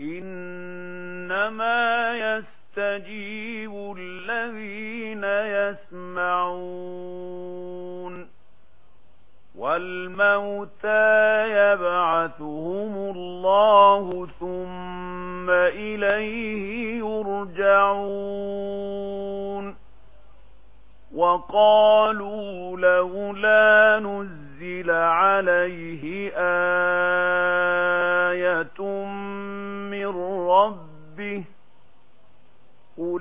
إنما يستجيب الذين يسمعون والموتى يبعثهم الله ثم إليه يرجعون وقالوا لولا نزل عليه آية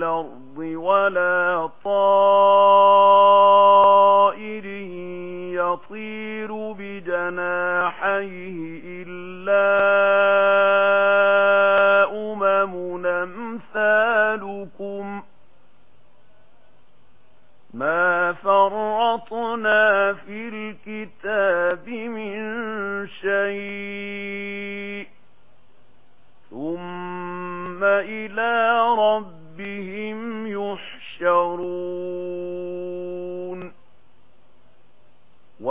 الأرض ولا طائر يطير بجناحيه إلا أمم أمثالكم ما فرطنا في الكتاب من شيء ثم إلى رب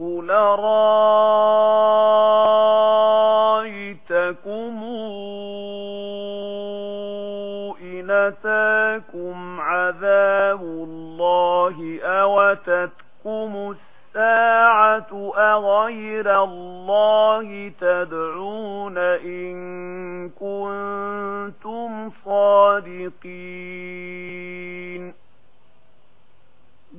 قل رأيتكم إن أتاكم عذاب الله أوتتكم الساعة أغير الله تدعون إن كنتم صادقين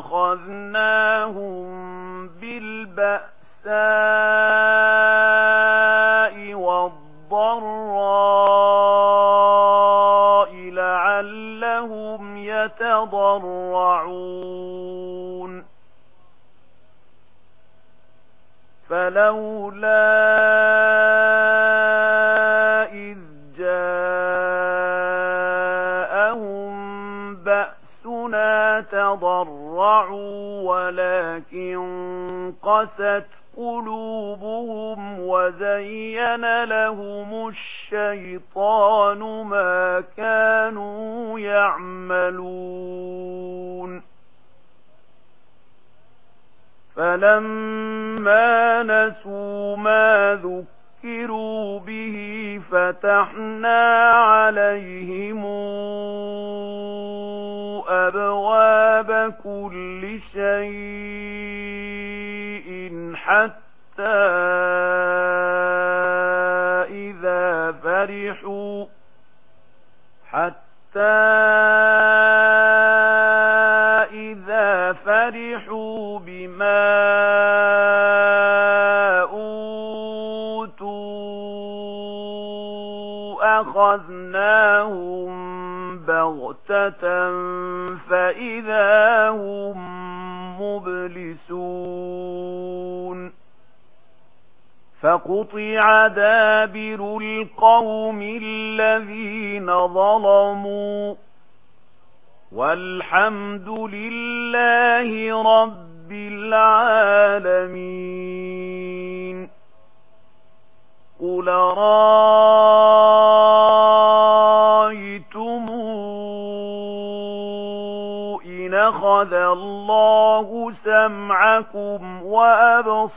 أخذناهم بالبأساء والضراء لعلهم يتضرعون. فلولا تضرعوا ولكن قست قلوبهم وزين لهم الشيطان ما كانوا يعملون. فلما نسوا ما ذكروا به فتحنا عليهم أبواب كل شيء حتى إذا فرحوا حتى إذا فرحوا بما أوتوا أخذناهم فَإِذَا هُمْ مُبْلِسُونَ فَقُطِعَ دَابِرُ الْقَوْمِ الَّذِينَ ظَلَمُوا وَالْحَمْدُ لِلَّهِ رَبِّ الْعَالَمِينَ قُلْ رَأَيْتُمْ أَخَذَ اللَّهُ سَمْعَكُمْ وَأَبْصَارَكُمْ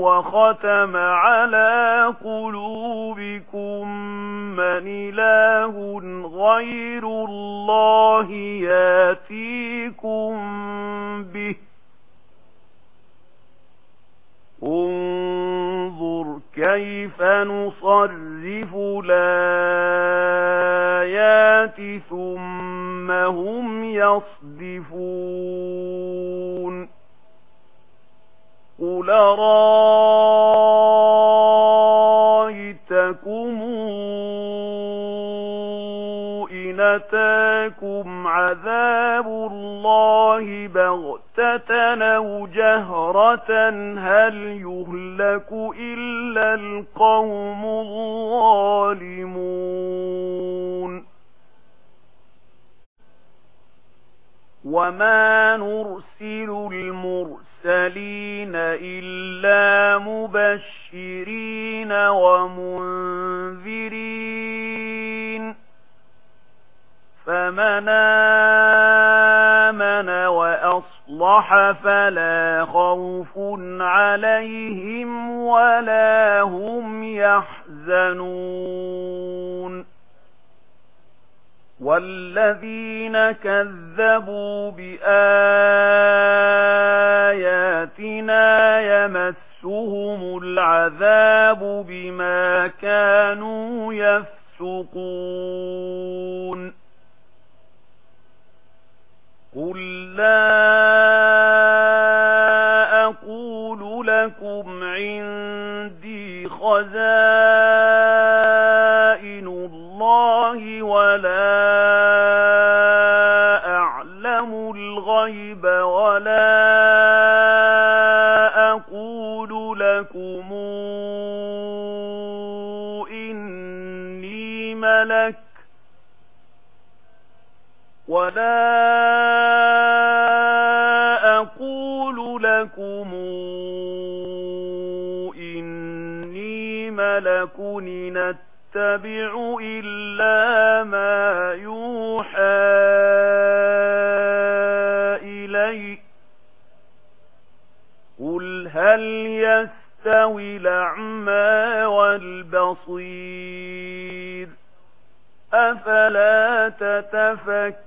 وَخَتَمَ عَلَى قُلُوبِكُمْ مَنْ إِلَهٌ غَيْرُ اللَّهِ يَأْتِيكُمْ بِهِ. كيف نصرف الآيات ثم هم يصدفون قل رأيتكم إن أتاكم عذاب الله بغتة أو مرة هل يهلك إلا القوم الظالمون وما نرسل المرسلين إلا مبشرين ومنذرين فمن آمن وأصلح فلا خَوْفٌ عَلَيْهِمْ وَلَا هُمْ يَحْزَنُونَ. وَالَّذِينَ كَذَّبُوا بِآيَاتِنَا يَمَسُّهُمُ الْعَذَابُ بِمَا كَانُوا يَفْسُقُونَ. قُل لَّا خزائن الله ولا أعلم الغيب ولا أقول لكم إني ملك ولا أقول لكم إني نتبع إلا ما يوحى إليك قل هل يستوي الأعمى والبصير أفلا تتفكرون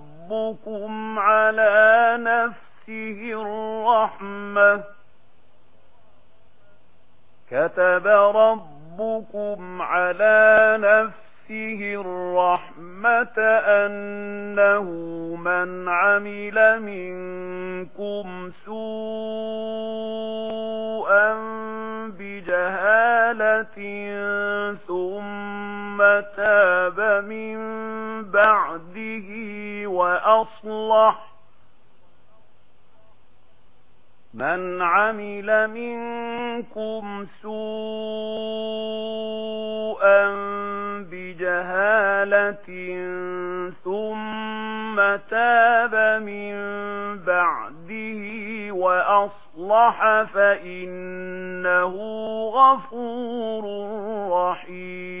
ربكم على نفسه الرحمة كتب ربكم على نفسه الرحمة أنه من عمل منكم سوءا بجهالة ثم تاب من أصلح من عمل منكم سوءا بجهالة ثم تاب من بعده وأصلح فإنه غفور رحيم.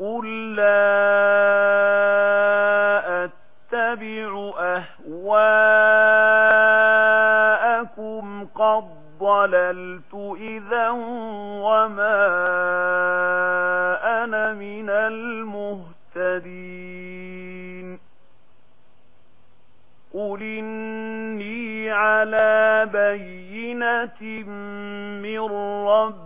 قل لا أتبع أهواءكم قد ضللت إذا وما أنا من المهتدين قل إني على بينة من ربي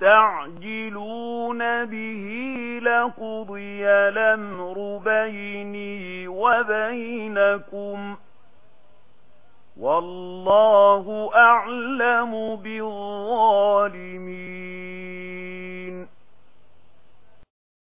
تستعجلون به لقضي الأمر بيني وبينكم والله أعلم بالظالمين